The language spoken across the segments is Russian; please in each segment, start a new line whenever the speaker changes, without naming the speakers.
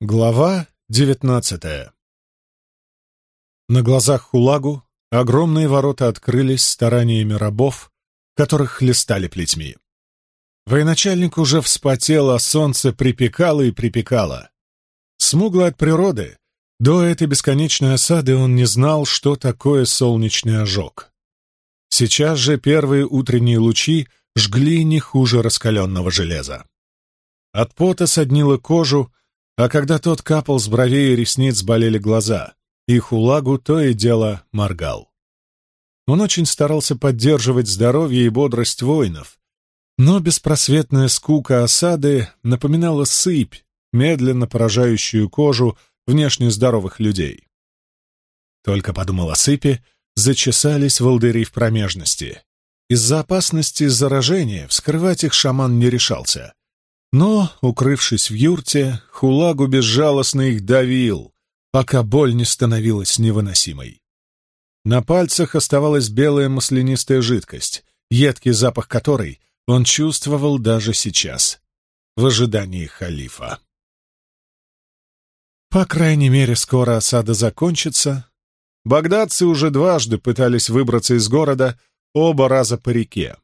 Глава девятнадцатая На глазах Хулагу огромные ворота открылись стараниями рабов, которых хлестали плетьми. Военачальник уже вспотел, а солнце припекало и припекало. Смугло от природы, до этой бесконечной осады он не знал, что такое солнечный ожог. Сейчас же первые утренние лучи жгли не хуже раскаленного железа. От пота соднило кожу, а когда тот капал с бровей и ресниц, болели глаза, и Хулагу то и дело моргал. Он очень старался поддерживать здоровье и бодрость воинов, но беспросветная скука осады напоминала сыпь, медленно поражающую кожу внешне здоровых людей. Только подумал о сыпи, зачесались волдыри в промежности. Из-за опасности заражения вскрывать их шаман не решался. Но, укрывшись в юрте, Хулагу безжалостно их давил, пока боль не становилась невыносимой. На пальцах оставалась белая маслянистая жидкость, едкий запах которой он чувствовал даже сейчас, в ожидании халифа. По крайней мере, скоро осада закончится. Багдадцы уже дважды пытались выбраться из города, оба раза по реке.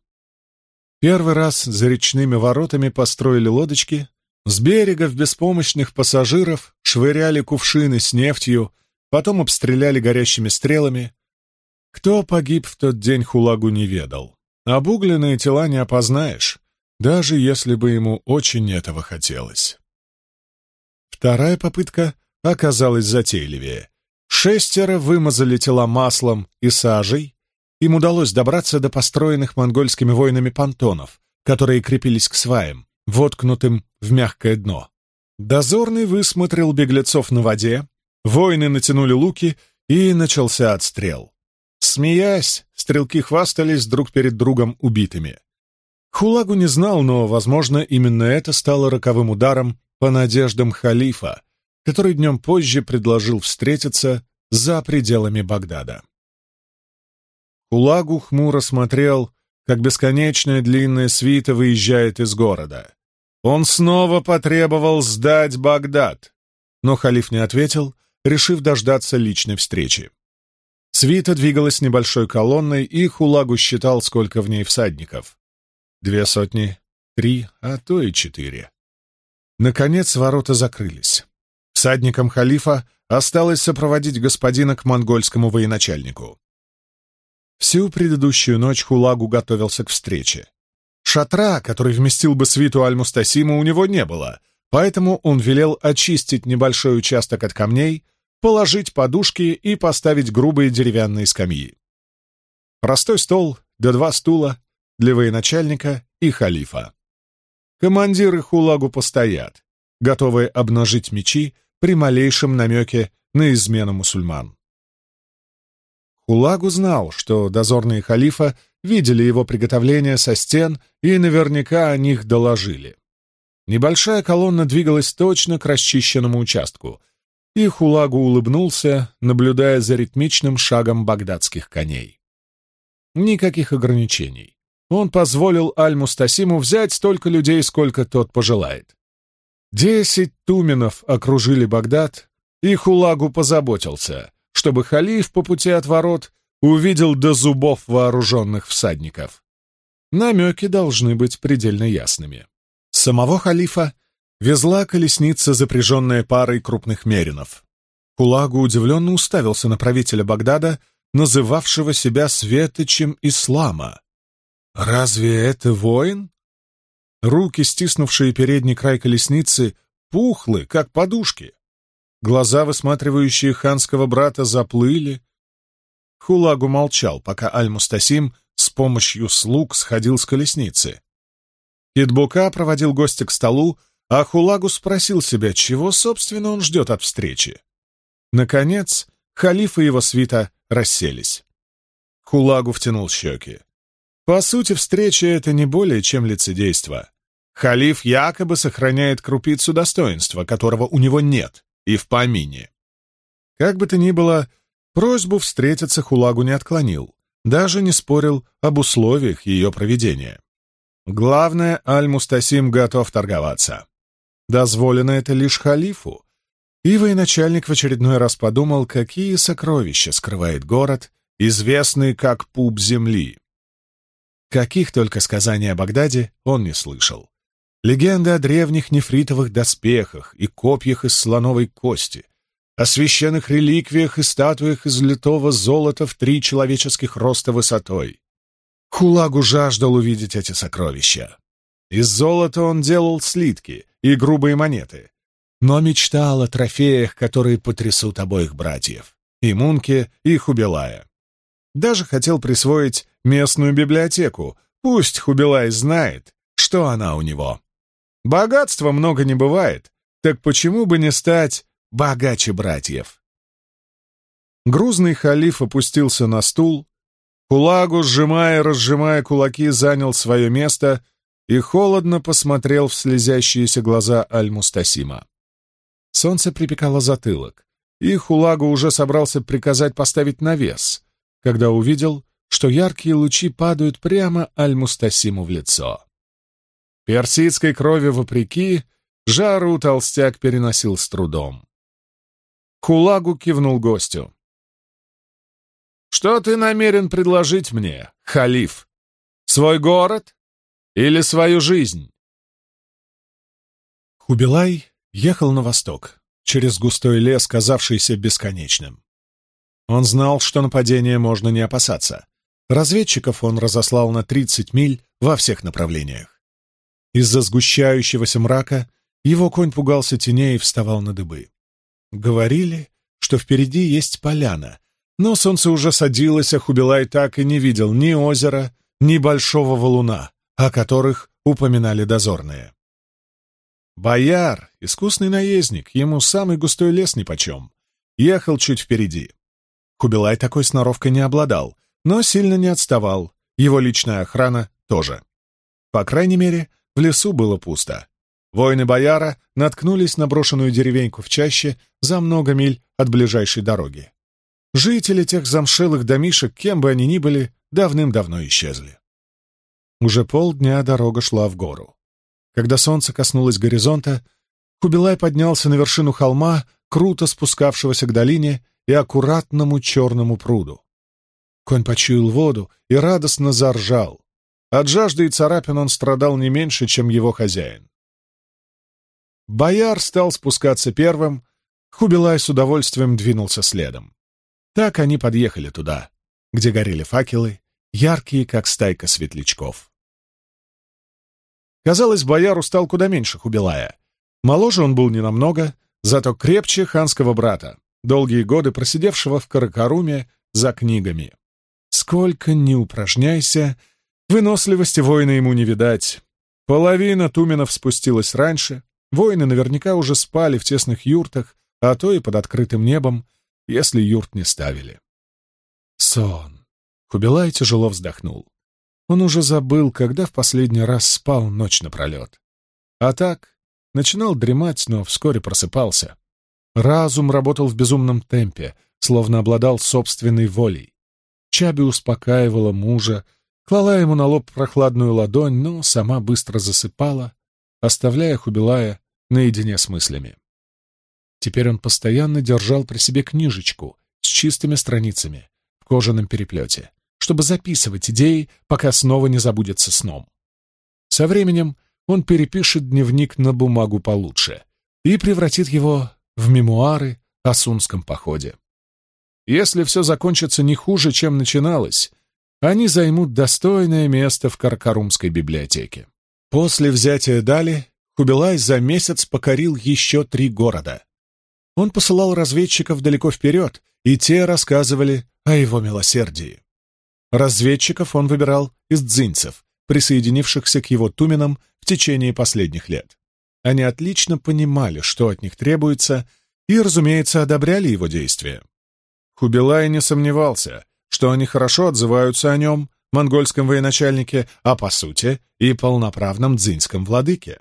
Первый раз за речными воротами построили лодочки, с берега в беспомощных пассажиров швыряли кувшины с нефтью, потом обстреляли горящими стрелами. Кто погиб в тот день Хулагу не ведал. Обугленные тела не опознаешь, даже если бы ему очень этого хотелось. Вторая попытка оказалась затейливее. Шестеро вымазали тела маслом и сажей, им удалось добраться до построенных монгольскими воинами понтонов, которые крепились к сваям, воткнутым в мягкое дно. Дозорный высмотрел беглецов на воде, воины натянули луки, и начался отстрел. Смеясь, стрелки хвастались друг перед другом убитыми. Хулагу не знал, но, возможно, именно это стало роковым ударом по надеждам халифа, который днем позже предложил встретиться за пределами Багдада. Кулагу хмуро смотрел, как бесконечная длинная свита выезжает из города. Он снова потребовал сдать Багдад, но халиф не ответил, решив дождаться личной встречи. Свита двигалась небольшой колонной, и Хулагу считал, сколько в ней всадников. Две сотни, три, а то и четыре. Наконец ворота закрылись. Всадникам халифа осталось сопроводить господина к монгольскому военачальнику. Всю предыдущую ночь Хулагу готовился к встрече. Шатра, который вместил бы свиту Аль-Мустасима, у него не было, поэтому он велел очистить небольшой участок от камней, положить подушки и поставить грубые деревянные скамьи. Простой стол, да два стула для военачальника и халифа. Командиры Хулагу постоят, готовые обнажить мечи при малейшем намеке на измену мусульман. Хулагу знал, что дозорные халифа видели его приготовления со стен и наверняка о них доложили. Небольшая колонна двигалась точно к расчищенному участку, и Хулагу улыбнулся, наблюдая за ритмичным шагом багдадских коней. Никаких ограничений. Он позволил Аль-Мустасиму взять столько людей, сколько тот пожелает. Десять туменов окружили Багдад, и Хулагу позаботился чтобы халиф по пути от ворот увидел до зубов вооруженных всадников. Намеки должны быть предельно ясными. Самого халифа везла колесница, запряженная парой крупных меринов. Кулагу удивленно уставился на правителя Багдада, называвшего себя светочем ислама. «Разве это воин?» Руки, стиснувшие передний край колесницы, пухлы, как подушки. Глаза, высматривающие ханского брата, заплыли. Хулагу молчал, пока Аль-Мустасим с помощью слуг сходил с колесницы. Китбука проводил гостя к столу, а Хулагу спросил себя, чего, собственно, он ждет от встречи. Наконец, халиф и его свита расселись. Хулагу втянул щеки. По сути, встреча — это не более чем лицедейство. Халиф якобы сохраняет крупицу достоинства, которого у него нет и в помине. Как бы то ни было, просьбу встретиться Хулагу не отклонил, даже не спорил об условиях ее проведения. Главное, Аль-Мустасим готов торговаться. Дозволено это лишь халифу, И военачальник в очередной раз подумал, какие сокровища скрывает город, известный как пуп земли. Каких только сказаний о Багдаде он не слышал. Легенды о древних нефритовых доспехах и копьях из слоновой кости, о священных реликвиях и статуях из литого золота в три человеческих роста высотой. Хулагу жаждал увидеть эти сокровища. Из золота он делал слитки и грубые монеты, но мечтал о трофеях, которые потрясут обоих братьев, и Мунке, и Хубилая. Даже хотел присвоить местную библиотеку, пусть Хубилай знает, что она у него. Богатства много не бывает, так почему бы не стать богаче братьев? Грузный халиф опустился на стул, Кулагу, сжимая и разжимая кулаки, занял свое место и холодно посмотрел в слезящиеся глаза Аль-Мустасима. Солнце припекало затылок, и Хулагу уже собрался приказать поставить навес, когда увидел, что яркие лучи падают прямо Аль-Мустасиму в лицо. Персидской крови вопреки, жару толстяк переносил с трудом. Хулагу кивнул гостю. Что ты намерен предложить мне, халиф? Свой город или свою жизнь?» Хубилай ехал на восток, через густой лес, казавшийся бесконечным. Он знал, что нападения можно не опасаться. Разведчиков он разослал на 30 миль во всех направлениях. Из-за сгущающегося мрака его конь пугался теней и вставал на дыбы. Говорили, что впереди есть поляна, но солнце уже садилось, а Хубилай так и не видел ни озера, ни большого валуна, о которых упоминали дозорные. Бояр, искусный наездник, ему самый густой лес нипочем, ехал чуть впереди. Хубилай такой сноровкой не обладал, но сильно не отставал, его личная охрана тоже. По крайней мере, в лесу было пусто. Воины бояра наткнулись на брошенную деревеньку в чаще за много миль от ближайшей дороги. Жители тех замшелых домишек, кем бы они ни были, давным-давно исчезли. Уже полдня дорога шла в гору. Когда солнце коснулось горизонта, Кубилай поднялся на вершину холма, круто спускавшегося к долине и аккуратному черному пруду. Конь почуял воду и радостно заржал. От жажды и царапин он страдал не меньше, чем его хозяин. Бояр стал спускаться первым, Хубилай с удовольствием двинулся следом. Так они подъехали туда, где горели факелы, яркие, как стайка светлячков. Казалось, бояр устал куда меньше Хубилая. Моложе он был ненамного, зато крепче ханского брата, долгие годы просидевшего в Каракаруме за книгами. Сколько ни упражняйся, выносливости воина ему не видать. Половина туменов спустилась раньше, воины наверняка уже спали в тесных юртах, а то и под открытым небом, если юрт не ставили. Сон. Кубилай тяжело вздохнул. Он уже забыл, когда в последний раз спал ночь напролет. А так, начинал дремать, но вскоре просыпался. Разум работал в безумном темпе, словно обладал собственной волей. Чаби успокаивала мужа, клала ему на лоб прохладную ладонь, но сама быстро засыпала, оставляя Хубилая наедине с мыслями. Теперь он постоянно держал при себе книжечку с чистыми страницами в кожаном переплете, чтобы записывать идеи, пока снова не забудется сном. Со временем он перепишет дневник на бумагу получше и превратит его в мемуары о Сунском походе. Если все закончится не хуже, чем начиналось, они займут достойное место в Каркарумской библиотеке. После взятия Дали Хубилай за месяц покорил еще три города он посылал разведчиков далеко вперед, и те рассказывали о его милосердии. Разведчиков он выбирал из дзинцев, присоединившихся к его туменам в течение последних лет. Они отлично понимали, что от них требуется, и, разумеется, одобряли его действия. Хубилай не сомневался, что они хорошо отзываются о нем, монгольском военачальнике, а по сути и полноправном дзиньском владыке.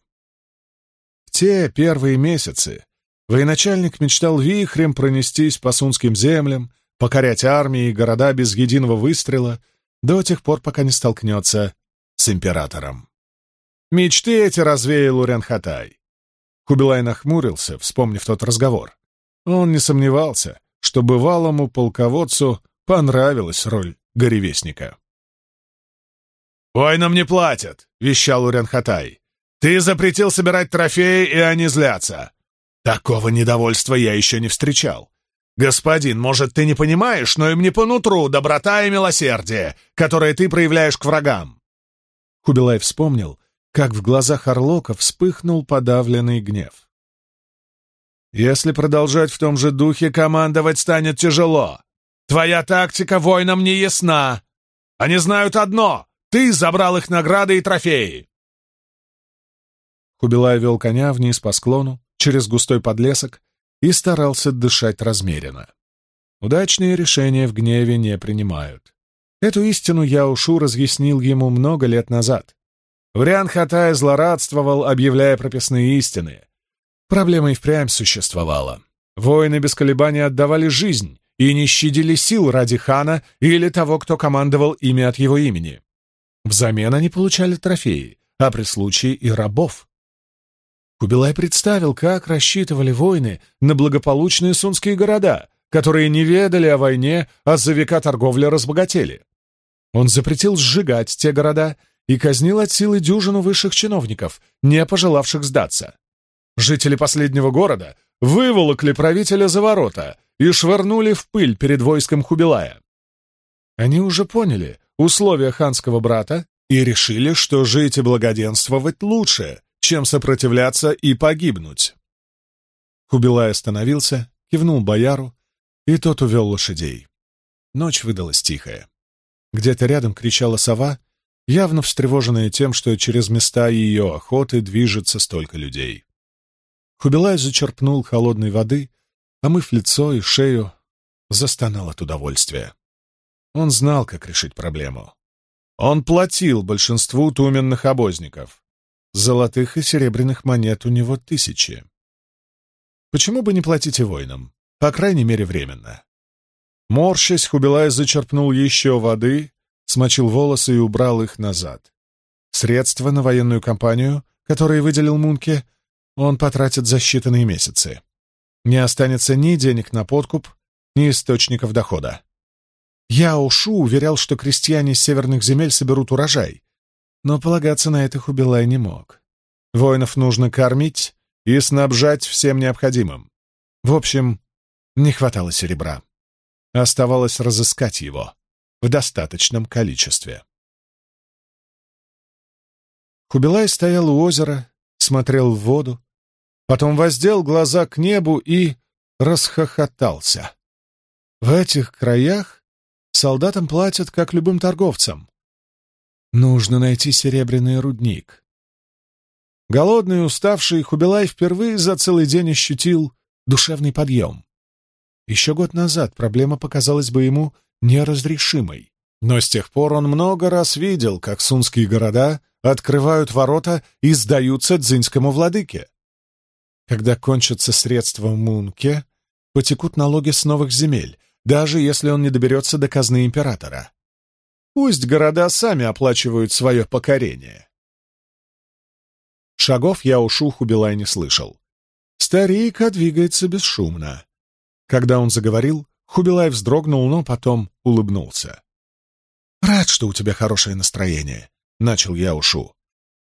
В те первые месяцы Военачальник мечтал вихрем пронестись по сунским землям, покорять армии и города без единого выстрела до тех пор, пока не столкнется с императором. Мечты эти развеял Уренхатай. Хубилай нахмурился, вспомнив тот разговор. Он не сомневался, что бывалому полководцу понравилась роль горевестника. «Воинам не платят», — вещал Урянхатай. «Ты запретил собирать трофеи, и они злятся. Такого недовольства я еще не встречал. Господин, может, ты не понимаешь, но им не по нутру доброта и милосердие, которые ты проявляешь к врагам». Хубилай вспомнил, как в глазах Орлока вспыхнул подавленный гнев. «Если продолжать в том же духе, командовать станет тяжело. Твоя тактика воинам не ясна. Они знают одно — ты забрал их награды и трофеи!» Хубилай вел коня вниз по склону, через густой подлесок, и старался дышать размеренно. Удачные решения в гневе не принимают. Эту истину Яушу разъяснил ему много лет назад. Вариан Хатай злорадствовал, объявляя прописные истины. Проблема и впрямь существовала. Воины без колебаний отдавали жизнь и не щадили сил ради хана или того, кто командовал ими от его имени. Взамен они получали трофеи, а при случае и рабов. Кубилай представил, как рассчитывали воины на благополучные сунские города, которые не ведали о войне, а за века торговли разбогатели. Он запретил сжигать те города и казнил от силы дюжину высших чиновников, не пожелавших сдаться. Жители последнего города выволокли правителя за ворота и швырнули в пыль перед войском Хубилая. Они уже поняли, условия ханского брата и решили, что жить и благоденствовать лучше, чем сопротивляться и погибнуть. Хубилай остановился, кивнул бояру, и тот увел лошадей. Ночь выдалась тихая. Где-то рядом кричала сова, явно встревоженная тем, что через места ее охоты движется столько людей. Хубилай зачерпнул холодной воды, омыв лицо и шею, застонал от удовольствия. Он знал, как решить проблему. Он платил большинству туменных обозников. Золотых и серебряных монет у него тысячи. Почему бы не платить и воинам? По крайней мере, временно. Морщась, Хубилай зачерпнул еще воды, смочил волосы и убрал их назад. Средства на военную кампанию, которые выделил Мунке, он потратит за считанные месяцы. Не останется ни денег на подкуп, ни источников дохода. Яо Шу уверял, что крестьяне северных земель соберут урожай, но полагаться на это Хубилай не мог. Воинов нужно кормить и снабжать всем необходимым. В общем, не хватало серебра. Оставалось разыскать его в достаточном количестве. Хубилай стоял у озера, смотрел в воду, потом воздел глаза к небу и расхохотался. В этих краях Солдатам платят, как любым торговцам. Нужно найти серебряный рудник. Голодный и уставший Хубилай впервые за целый день ощутил душевный подъем. Еще год назад проблема показалась бы ему неразрешимой, но с тех пор он много раз видел, как сунские города открывают ворота и сдаются дзиньскому владыке. Когда кончатся средства Мунке, потекут налоги с новых земель, даже если он не доберется до казны императора. Пусть города сами оплачивают свое покорение. Шагов я ушу Хубилай не слышал. Старик двигается бесшумно. Когда он заговорил, Хубилай вздрогнул, но потом улыбнулся. «Рад, что у тебя хорошее настроение», — начал я ушу.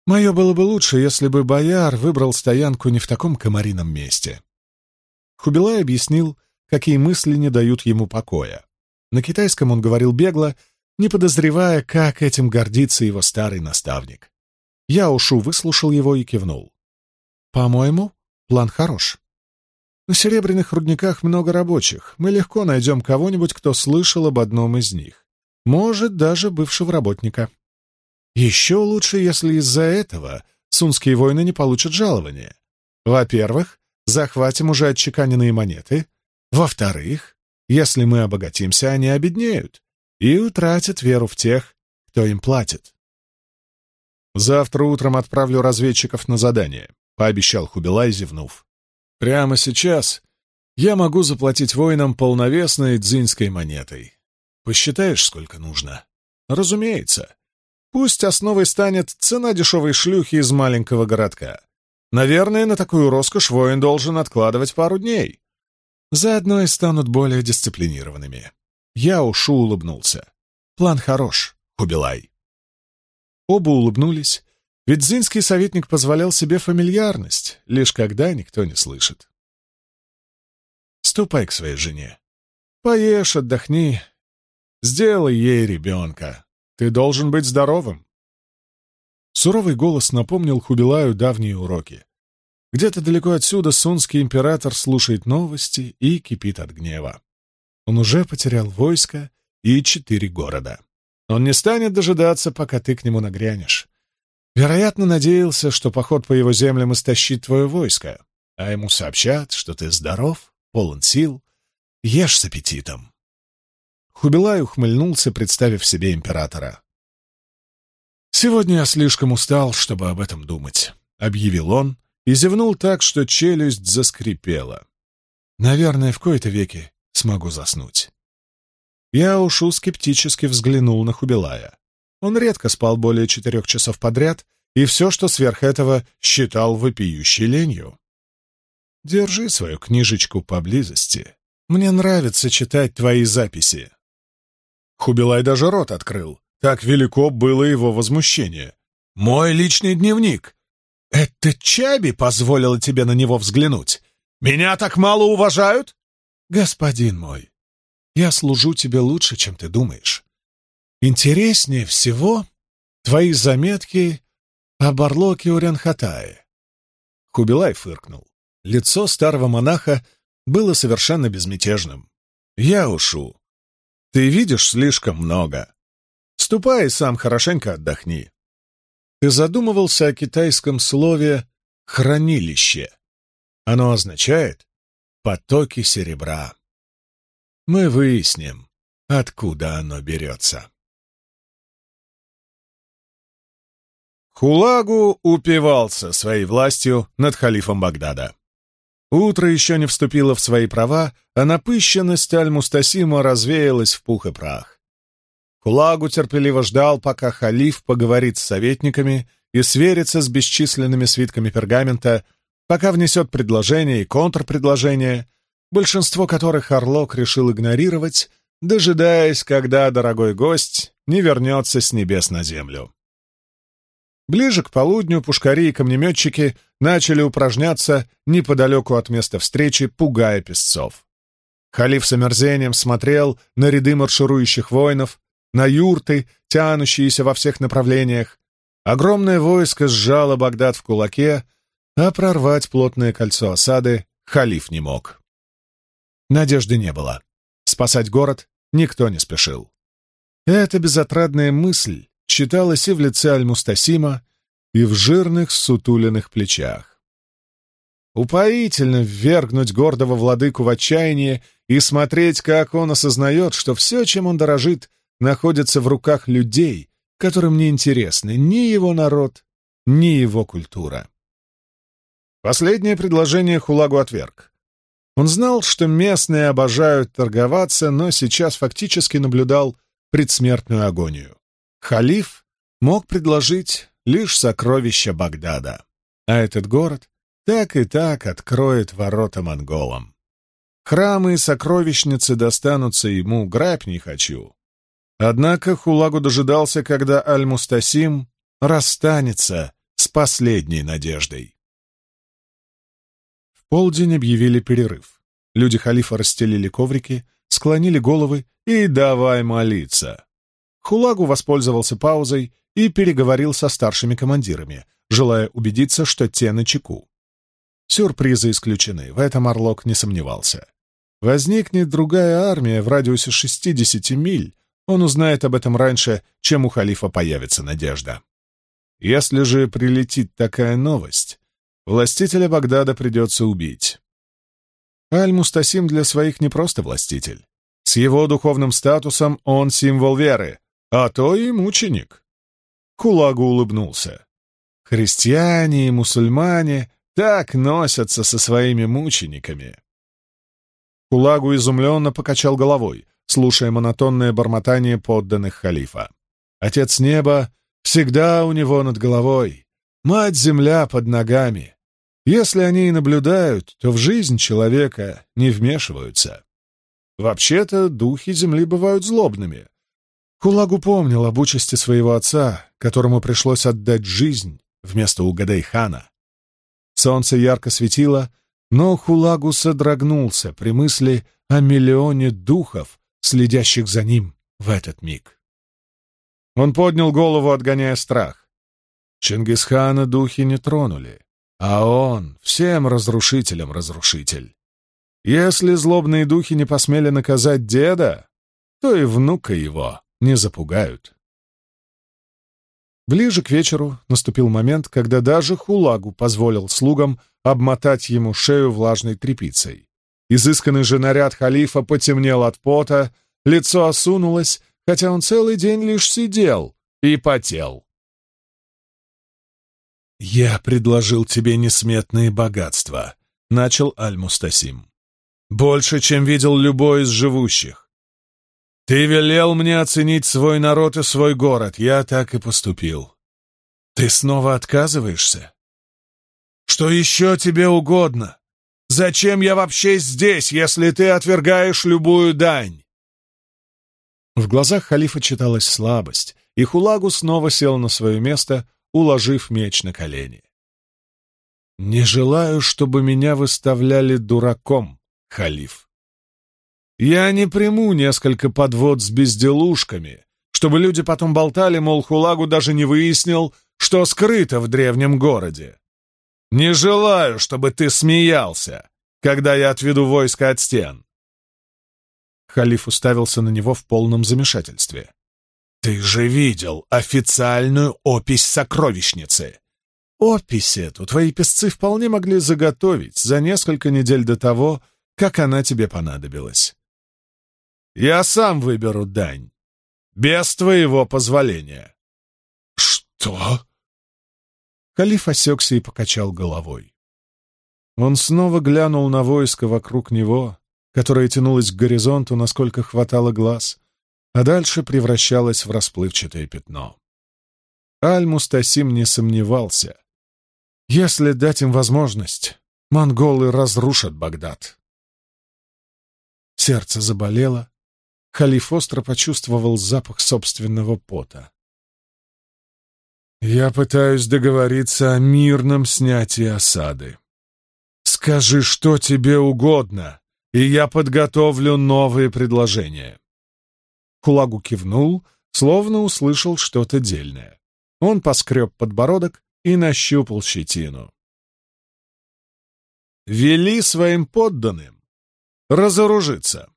«Мое было бы лучше, если бы бояр выбрал стоянку не в таком комарином месте». Хубилай объяснил, какие мысли не дают ему покоя. На китайском он говорил бегло, не подозревая, как этим гордится его старый наставник. Я ушу выслушал его и кивнул. «По-моему, план хорош. На серебряных рудниках много рабочих. Мы легко найдем кого-нибудь, кто слышал об одном из них. Может, даже бывшего работника. Еще лучше, если из-за этого сунские воины не получат жалования. Во-первых, захватим уже отчеканенные монеты — во-вторых, если мы обогатимся, они обеднеют и утратят веру в тех, кто им платит. «Завтра утром отправлю разведчиков на задание», — пообещал Хубилай, зевнув. «Прямо сейчас я могу заплатить воинам полновесной дзинской монетой. Посчитаешь, сколько нужно?» «Разумеется. Пусть основой станет цена дешевой шлюхи из маленького городка. Наверное, на такую роскошь воин должен откладывать пару дней. Заодно и станут более дисциплинированными. Я ушу улыбнулся. План хорош, Хубилай. Оба улыбнулись, ведь зинский советник позволял себе фамильярность, лишь когда никто не слышит. Ступай к своей жене. Поешь, отдохни. Сделай ей ребенка. Ты должен быть здоровым. Суровый голос напомнил Хубилаю давние уроки. Где-то далеко отсюда сунский император слушает новости и кипит от гнева. Он уже потерял войско и четыре города. Он не станет дожидаться, пока ты к нему нагрянешь. Вероятно, надеялся, что поход по его землям истощит твое войско, а ему сообщат, что ты здоров, полон сил, ешь с аппетитом. Хубилай ухмыльнулся, представив себе императора. «Сегодня я слишком устал, чтобы об этом думать», — объявил он и зевнул так, что челюсть заскрипела. «Наверное, в кои-то веки смогу заснуть». Я ушу скептически взглянул на Хубилая. Он редко спал более четырех часов подряд, и все, что сверх этого, считал вопиющей ленью. «Держи свою книжечку поблизости. Мне нравится читать твои записи». Хубилай даже рот открыл. Так велико было его возмущение. «Мой личный дневник! Это Чаби позволила тебе на него взглянуть? Меня так мало уважают?» «Господин мой, я служу тебе лучше, чем ты думаешь. Интереснее всего твои заметки о Барлоке Урянхатае». Хубилай фыркнул. Лицо старого монаха было совершенно безмятежным. «Я ушу. Ты видишь слишком много. Ступай сам хорошенько отдохни. Ты задумывался о китайском слове «хранилище». Оно означает «потоки серебра». Мы выясним, откуда оно берется. Хулагу упивался своей властью над халифом Багдада. Утро еще не вступило в свои права, а напыщенность Аль-Мустасима развеялась в пух и прах. Хулагу терпеливо ждал, пока халиф поговорит с советниками и сверится с бесчисленными свитками пергамента, пока внесет предложение и контрпредложение, большинство которых Орлок решил игнорировать, дожидаясь, когда дорогой гость не вернется с небес на землю. Ближе к полудню пушкари и камнеметчики начали упражняться неподалеку от места встречи, пугая песцов. Халиф с омерзением смотрел на ряды марширующих воинов, на юрты, тянущиеся во всех направлениях. Огромное войско сжало Багдад в кулаке, а прорвать плотное кольцо осады халиф не мог. Надежды не было. Спасать город никто не спешил. Эта безотрадная мысль читалась и в лице Аль-Мустасима, и в жирных сутуленных плечах. Упоительно ввергнуть гордого владыку в отчаяние и смотреть, как он осознает, что все, чем он дорожит, находится в руках людей, которым не интересны ни его народ, ни его культура. Последнее предложение Хулагу отверг. Он знал, что местные обожают торговаться, но сейчас фактически наблюдал предсмертную агонию. Халиф мог предложить лишь сокровища Багдада, а этот город так и так откроет ворота монголам. Храмы и сокровищницы достанутся ему, грабь не хочу. Однако Хулагу дожидался, когда Аль-Мустасим расстанется с последней надеждой. В полдень объявили перерыв. Люди халифа расстелили коврики, склонили головы и давай молиться. Хулагу воспользовался паузой и переговорил со старшими командирами, желая убедиться, что те на чеку. Сюрпризы исключены, в этом Орлок не сомневался. Возникнет другая армия в радиусе 60 миль, он узнает об этом раньше, чем у халифа появится надежда. Если же прилетит такая новость, властителя Багдада придется убить. Аль-Мустасим для своих не просто властитель. С его духовным статусом он символ веры, а то и мученик. Кулагу улыбнулся. Христиане и мусульмане так носятся со своими мучениками. Кулагу изумленно покачал головой слушая монотонное бормотание подданных халифа. Отец неба всегда у него над головой, мать-земля под ногами. Если они и наблюдают, то в жизнь человека не вмешиваются. Вообще-то духи земли бывают злобными. Хулагу помнил об участи своего отца, которому пришлось отдать жизнь вместо Угадайхана. Солнце ярко светило, но Хулагу содрогнулся при мысли о миллионе духов, следящих за ним в этот миг. Он поднял голову, отгоняя страх. Чингисхана духи не тронули, а он всем разрушителям разрушитель. Если злобные духи не посмели наказать деда, то и внука его не запугают. Ближе к вечеру наступил момент, когда даже Хулагу позволил слугам обмотать ему шею влажной тряпицей. Изысканный же наряд халифа потемнел от пота, лицо осунулось, хотя он целый день лишь сидел и потел. «Я предложил тебе несметные богатства», — начал Аль-Мустасим. «Больше, чем видел любой из живущих. Ты велел мне оценить свой народ и свой город, я так и поступил. Ты снова отказываешься? Что еще тебе угодно? Зачем я вообще здесь, если ты отвергаешь любую дань?» В глазах халифа читалась слабость, и Хулагу снова сел на свое место, уложив меч на колени. «Не желаю, чтобы меня выставляли дураком, халиф. Я не приму несколько подвод с безделушками, чтобы люди потом болтали, мол, Хулагу даже не выяснил, что скрыто в древнем городе. Не желаю, чтобы ты смеялся, когда я отведу войско от стен. Халиф уставился на него в полном замешательстве. «Ты же видел официальную опись сокровищницы!» «Опись эту твои песцы вполне могли заготовить за несколько недель до того, как она тебе понадобилась. Я сам выберу дань, без твоего позволения». «Что?» Халиф осекся и покачал головой. Он снова глянул на войско вокруг него, которая тянулась к горизонту, насколько хватало глаз, а дальше превращалась в расплывчатое пятно. Аль-Мустасим не сомневался. Если дать им возможность, монголы разрушат Багдад. Сердце заболело. Халиф остро почувствовал запах собственного пота. «Я пытаюсь договориться о мирном снятии осады. Скажи, что тебе угодно, и я подготовлю новые предложения». Хулагу кивнул, словно услышал что-то дельное. Он поскреб подбородок и нащупал щетину. «Вели своим подданным разоружиться.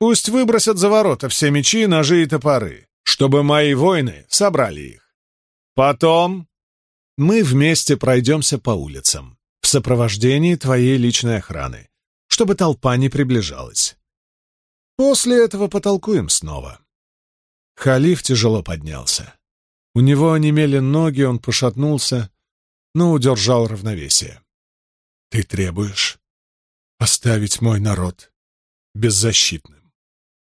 Пусть выбросят за ворота все мечи, ножи и топоры, чтобы мои воины собрали их. Потом мы вместе пройдемся по улицам в сопровождении твоей личной охраны чтобы толпа не приближалась. После этого потолкуем снова. Халиф тяжело поднялся. У него онемели ноги, он пошатнулся, но удержал равновесие. «Ты требуешь оставить мой народ беззащитным?»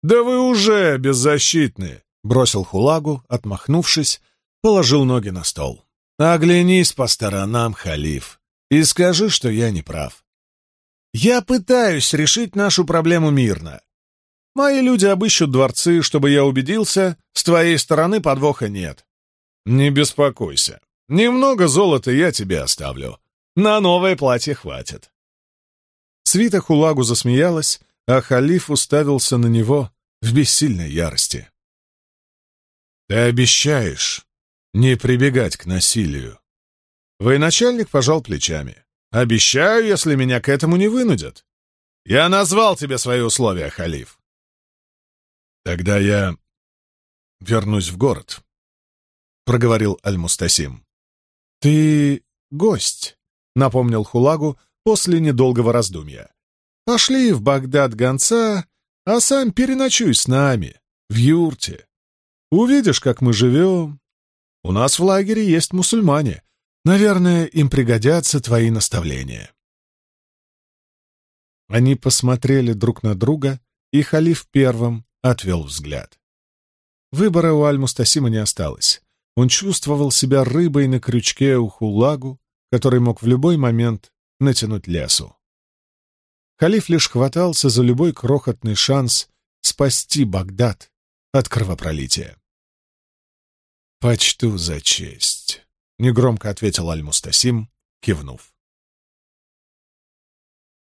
«Да вы уже беззащитны!» — бросил Хулагу, отмахнувшись, положил ноги на стол. «Оглянись по сторонам, халиф, и скажи, что я не прав. Я пытаюсь решить нашу проблему мирно. Мои люди обыщут дворцы, чтобы я убедился, с твоей стороны подвоха нет. Не беспокойся. Немного золота я тебе оставлю. На новое платье хватит. Свита Хулагу засмеялась, а халиф уставился на него в бессильной ярости. «Ты обещаешь не прибегать к насилию?» Военачальник пожал плечами. Обещаю, если меня к этому не вынудят. Я назвал тебе свои условия, халиф. Тогда я вернусь в город, — проговорил Аль-Мустасим. Ты гость, — напомнил Хулагу после недолгого раздумья. Пошли в Багдад гонца, а сам переночуй с нами, в юрте. Увидишь, как мы живем. У нас в лагере есть мусульмане, Наверное, им пригодятся твои наставления. Они посмотрели друг на друга, и халиф первым отвел взгляд. Выбора у Аль-Мустасима не осталось. Он чувствовал себя рыбой на крючке у Хулагу, который мог в любой момент натянуть лесу. Халиф лишь хватался за любой крохотный шанс спасти Багдад от кровопролития. «Почту за честь», — негромко ответил Аль-Мустасим, кивнув.